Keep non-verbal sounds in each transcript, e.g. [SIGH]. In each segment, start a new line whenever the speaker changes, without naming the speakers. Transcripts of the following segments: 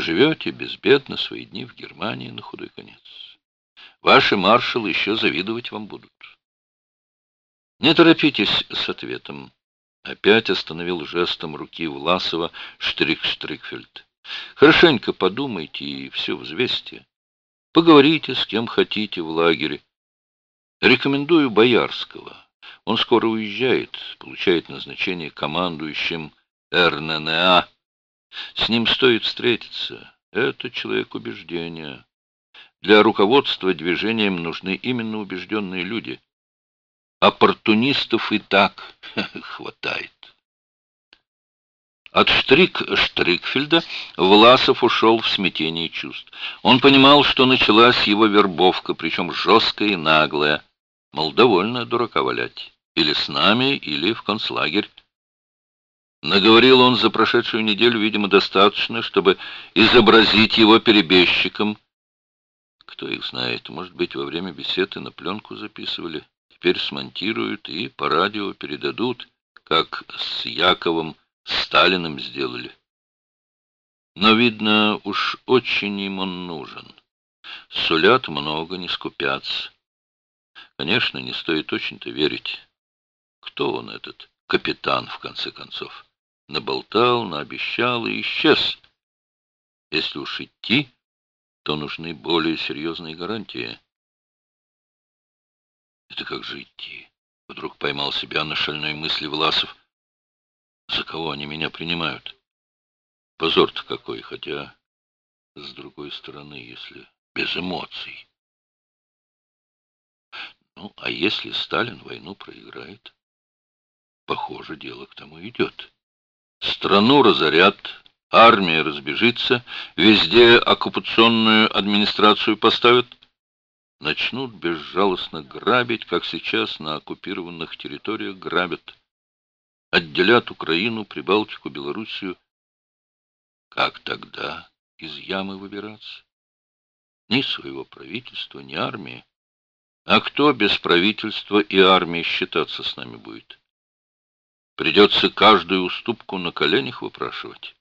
Поживете безбедно свои дни в Германии на худой конец. Ваши маршалы еще завидовать вам будут. Не торопитесь с ответом. Опять остановил жестом руки Власова Штрик-Штрикфельд. Хорошенько подумайте и все взвесьте. Поговорите с кем хотите в лагере. Рекомендую Боярского. Он скоро уезжает, получает назначение командующим РННА. С ним стоит встретиться. Это человек убеждения. Для руководства движением нужны именно убежденные люди. Оппортунистов и так [LAUGHS] хватает. От Штрик Штрикфельда Власов ушел в смятении чувств. Он понимал, что началась его вербовка, причем жесткая и наглая. Мол, довольно дурака валять. Или с нами, или в концлагерь. Наговорил он за прошедшую неделю, видимо, достаточно, чтобы изобразить его перебежчиком. Кто их знает, может быть, во время беседы на пленку записывали. Теперь смонтируют и по радио передадут, как с Яковом Сталиным сделали. Но, видно, уж очень им он нужен. Сулят много, не скупятся. Конечно, не стоит очень-то верить. Кто он этот капитан, в конце концов? Наболтал, наобещал и исчез. Если уж идти, то нужны более серьезные гарантии. Это как же идти? Вдруг поймал себя на шальной мысли Власов. За кого они меня принимают? Позор-то какой, хотя, с другой стороны, если без эмоций. Ну, а если Сталин войну проиграет? Похоже, дело к тому идет. Страну разорят, армия разбежится, везде оккупационную администрацию поставят, начнут безжалостно грабить, как сейчас на оккупированных территориях грабят отделят Украину, Прибалтику, Белоруссию. Как тогда из ямы выбираться? Ни своего правительства, ни армии. А кто без правительства и армии считаться с нами будет? Придется каждую уступку на коленях выпрашивать.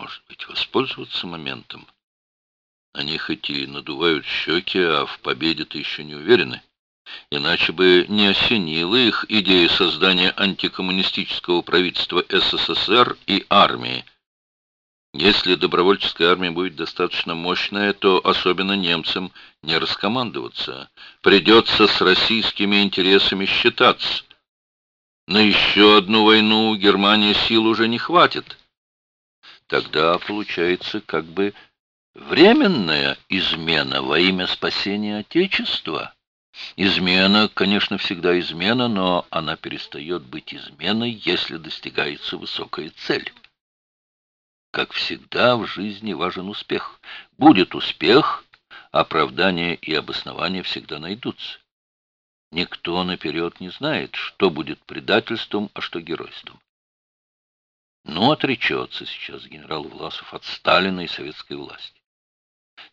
Может быть, воспользоваться моментом? Они хоть и надувают щеки, а в победе-то еще не уверены. Иначе бы не осенила их идея создания антикоммунистического правительства СССР и армии. Если добровольческая армия будет достаточно мощная, то особенно немцам не раскомандоваться. Придется с российскими интересами считаться. На еще одну войну Германии сил уже не хватит. Тогда получается как бы временная измена во имя спасения Отечества. Измена, конечно, всегда измена, но она перестает быть изменой, если достигается высокая цель. Как всегда в жизни важен успех. Будет успех, оправдание и обоснование всегда найдутся. Никто наперед не знает, что будет предательством, а что геройством. Но отречется сейчас генерал Власов от Сталина и советской власти.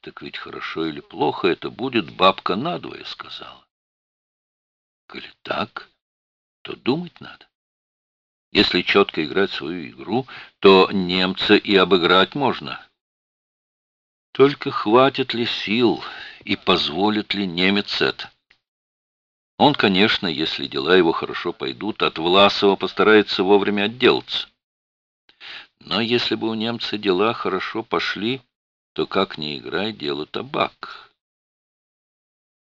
Так ведь хорошо или плохо это будет, бабка надвое сказала. Коли так, то думать надо. Если четко играть свою игру, то немца и обыграть можно. Только хватит ли сил и позволит ли немец это? Он, конечно, если дела его хорошо пойдут, от Власова постарается вовремя отделаться. Но если бы у немца дела хорошо пошли, то как ни играй, дело табак.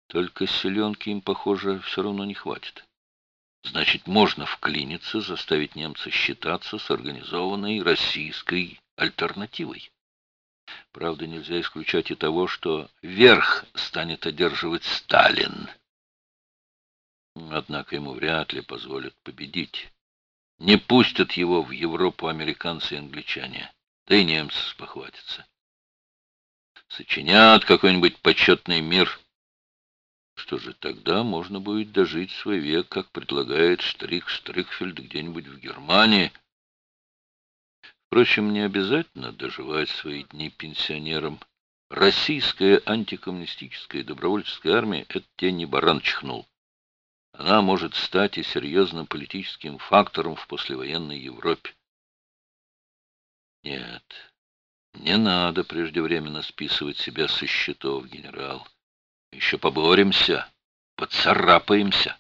Только селенки им, похоже, все равно не хватит. Значит, можно вклиниться, заставить немца считаться с организованной российской альтернативой. Правда, нельзя исключать и того, что верх станет одерживать Сталин. Однако ему вряд ли позволят победить. Не пустят его в Европу американцы и англичане, да и немцы спохватятся сочинят какой-нибудь почетный мир. Что же, тогда можно будет дожить свой век, как предлагает Штрих Штрихфельд где-нибудь в Германии. Впрочем, не обязательно доживать свои дни пенсионером. Российская антикоммунистическая добровольческая армия — это те не баран чихнул. Она может стать и серьезным политическим фактором в послевоенной Европе. Нет, Не надо преждевременно списывать себя со счетов, генерал. Еще поборемся, поцарапаемся.